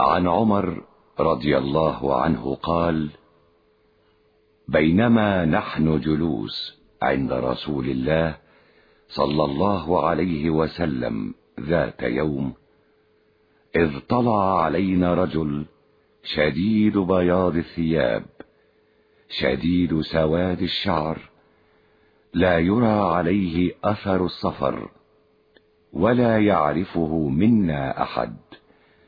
عن عمر رضي الله عنه قال بينما نحن جلوس عند رسول الله صلى الله عليه وسلم ذات يوم إذ طلع علينا رجل شديد بياض الثياب شديد سواد الشعر لا يرى عليه أثر السفر ولا يعرفه منا أحد.